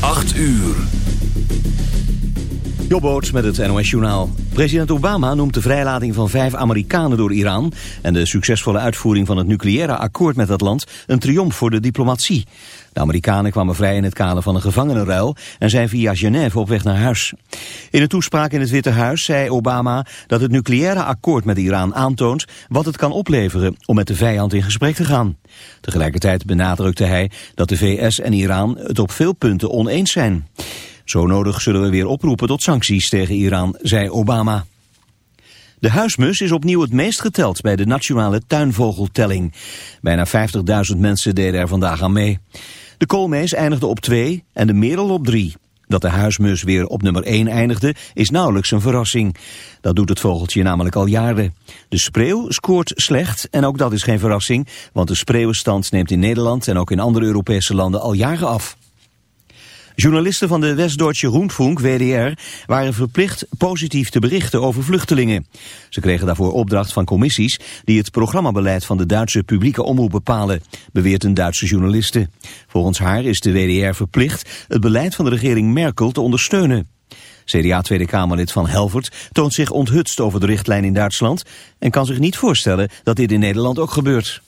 8 uur. Jobboot met het NOS Journaal. President Obama noemt de vrijlating van vijf Amerikanen door Iran... en de succesvolle uitvoering van het nucleaire akkoord met dat land... een triomf voor de diplomatie. De Amerikanen kwamen vrij in het kader van een gevangenenruil... en zijn via Genève op weg naar huis. In een toespraak in het Witte Huis zei Obama... dat het nucleaire akkoord met Iran aantoont... wat het kan opleveren om met de vijand in gesprek te gaan. Tegelijkertijd benadrukte hij dat de VS en Iran het op veel punten oneens zijn... Zo nodig zullen we weer oproepen tot sancties tegen Iran, zei Obama. De huismus is opnieuw het meest geteld bij de nationale tuinvogeltelling. Bijna 50.000 mensen deden er vandaag aan mee. De koolmees eindigde op 2 en de merel op 3. Dat de huismus weer op nummer 1 eindigde is nauwelijks een verrassing. Dat doet het vogeltje namelijk al jaren. De spreeuw scoort slecht en ook dat is geen verrassing... want de spreeuwenstand neemt in Nederland en ook in andere Europese landen al jaren af. Journalisten van de West-Duitse Rundfunk, WDR, waren verplicht positief te berichten over vluchtelingen. Ze kregen daarvoor opdracht van commissies die het programmabeleid van de Duitse publieke omroep bepalen, beweert een Duitse journaliste. Volgens haar is de WDR verplicht het beleid van de regering Merkel te ondersteunen. CDA Tweede Kamerlid van Helvert toont zich onthutst over de richtlijn in Duitsland en kan zich niet voorstellen dat dit in Nederland ook gebeurt.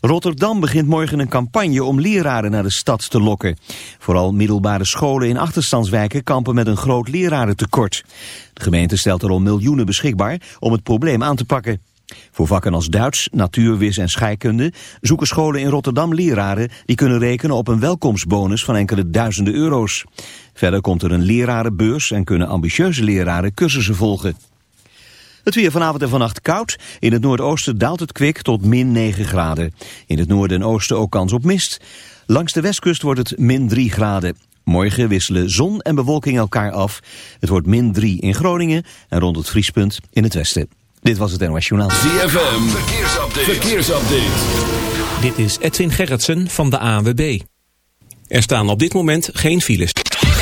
Rotterdam begint morgen een campagne om leraren naar de stad te lokken. Vooral middelbare scholen in achterstandswijken kampen met een groot lerarentekort. De gemeente stelt er al miljoenen beschikbaar om het probleem aan te pakken. Voor vakken als Duits, natuurwis en scheikunde zoeken scholen in Rotterdam leraren die kunnen rekenen op een welkomstbonus van enkele duizenden euro's. Verder komt er een lerarenbeurs en kunnen ambitieuze leraren cursussen volgen. Het weer vanavond en vannacht koud. In het noordoosten daalt het kwik tot min 9 graden. In het noorden en oosten ook kans op mist. Langs de westkust wordt het min 3 graden. Morgen wisselen zon en bewolking elkaar af. Het wordt min 3 in Groningen en rond het vriespunt in het westen. Dit was het NOS Journaal. ZFM, verkeersupdate. verkeersupdate. Dit is Edwin Gerritsen van de ANWB. Er staan op dit moment geen files.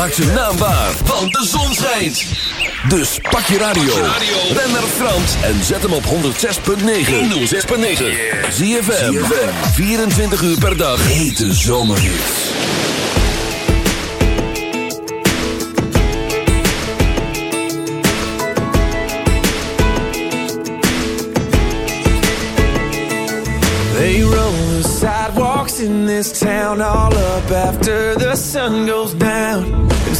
Maak zijn naam waar, want de zon schijnt. Dus pak je radio. Ben naar Frans en zet hem op 106.9. 106.9. ZFM. 24 uur per dag. Hete zomerhits. They roll the sidewalks in this town all up after the sun goes down.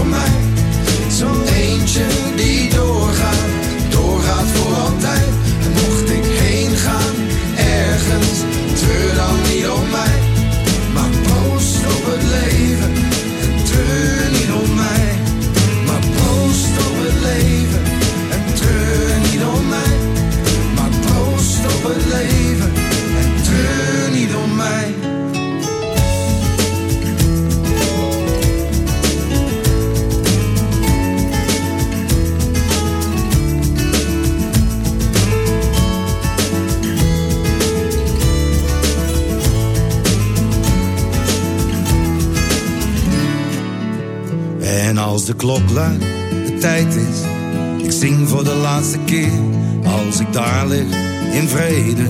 voor mij. Als de klok luidt, de tijd is. Ik zing voor de laatste keer. Als ik daar lig, in vrede.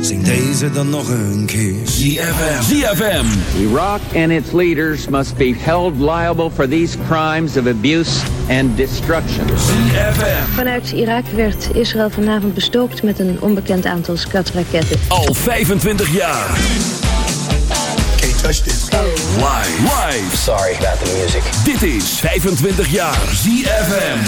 Zing deze dan nog een keer. ZFM. ZFM. Iraq and its leaders must be held liable for these crimes of abuse and destruction. ZFM. Vanuit Irak werd Israël vanavond bestookt met een onbekend aantal skatraketten. Al 25 jaar. Live. Live. Sorry about the music. Dit is 25 jaar ZFM.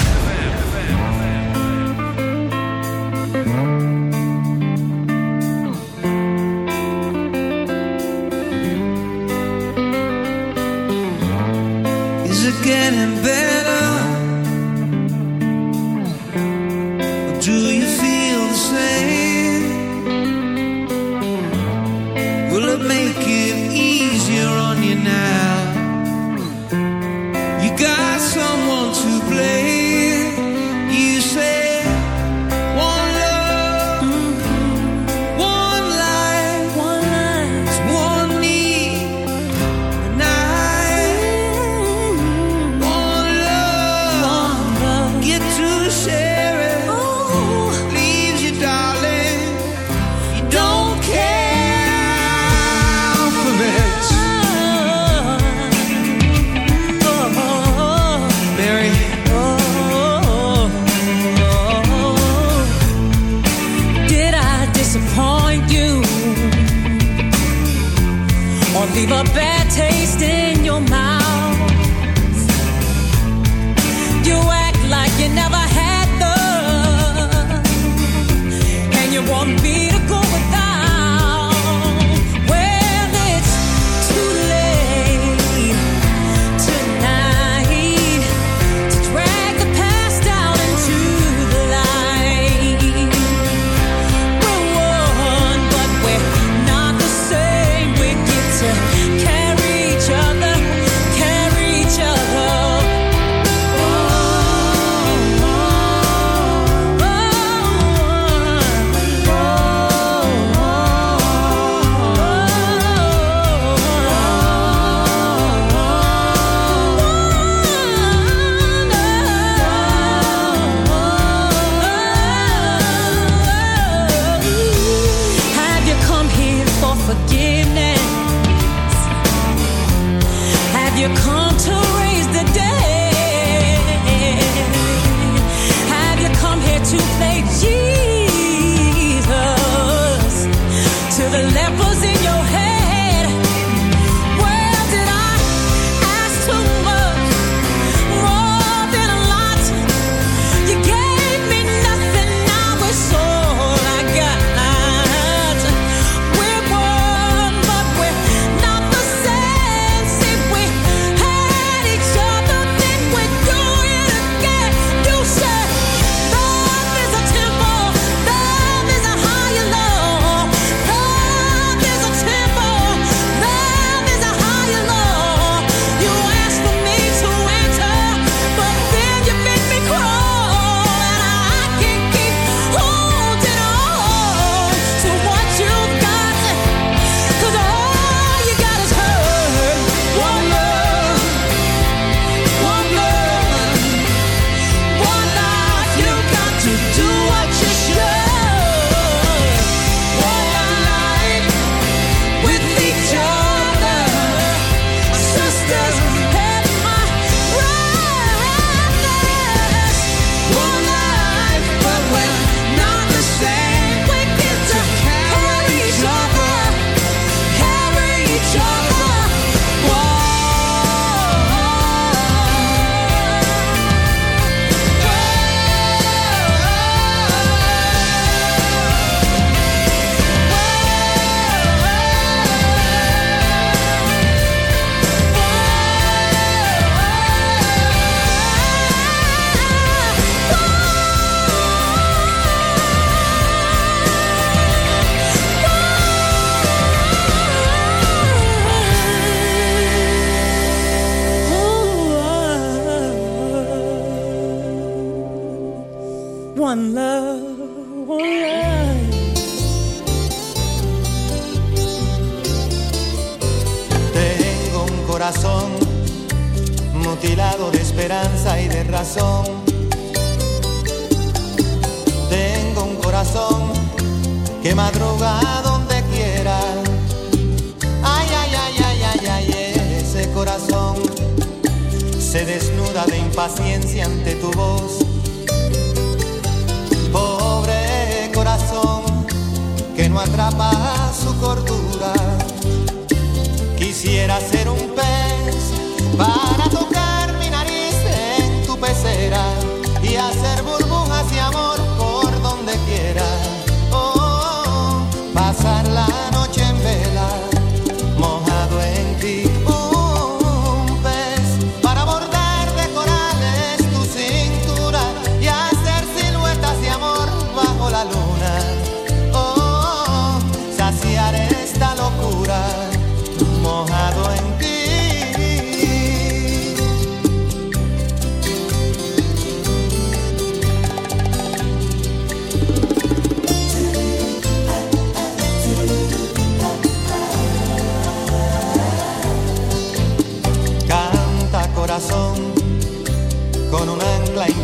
Is it getting better?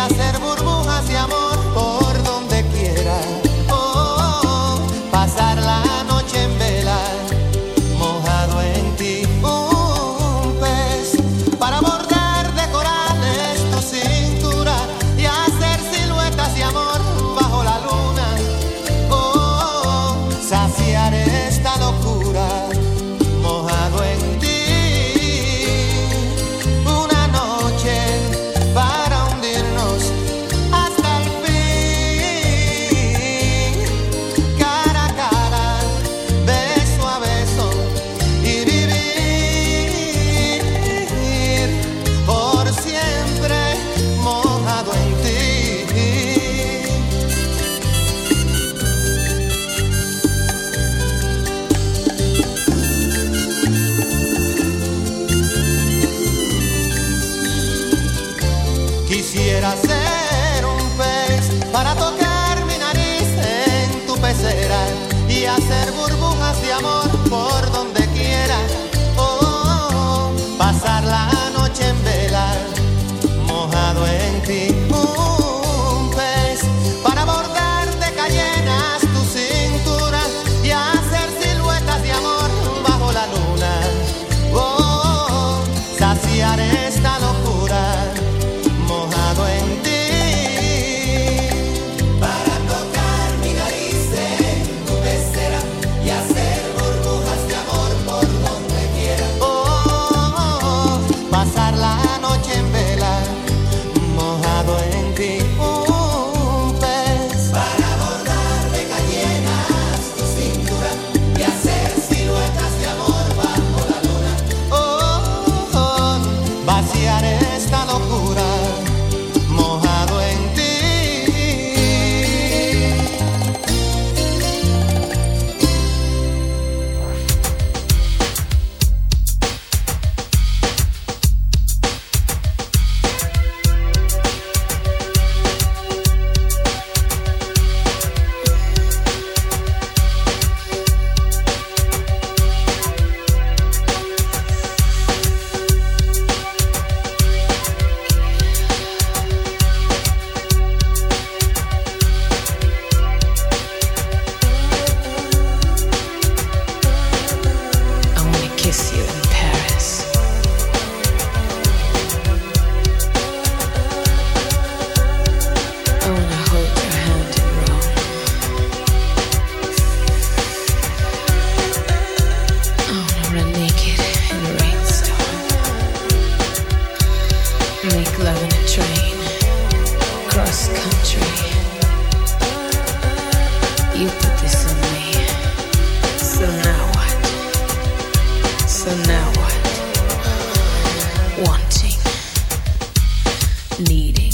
hacer burbujas. wanting, needing.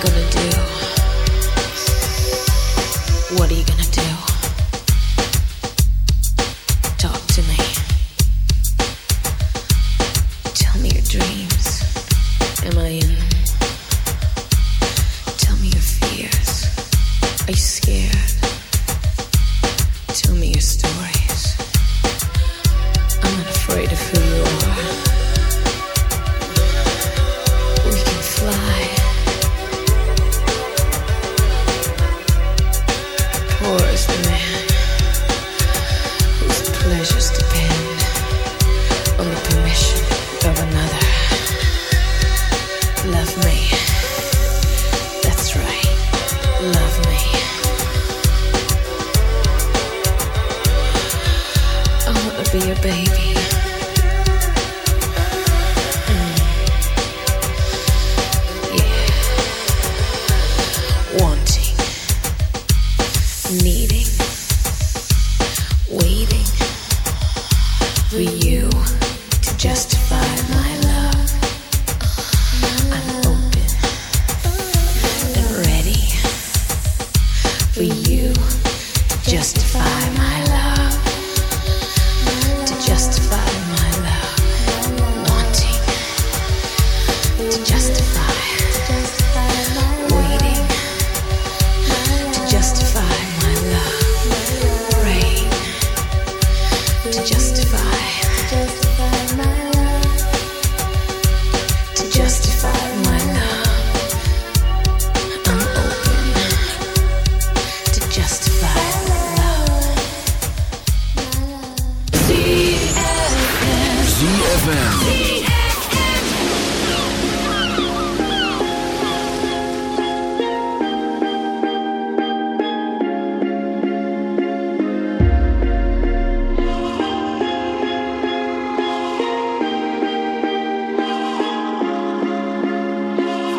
you gonna do? What are you gonna do? ZFM.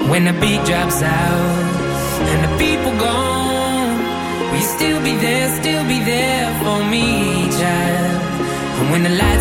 When the beat drops out and the people gone, we you still be there, still be there for me, child? And when the lights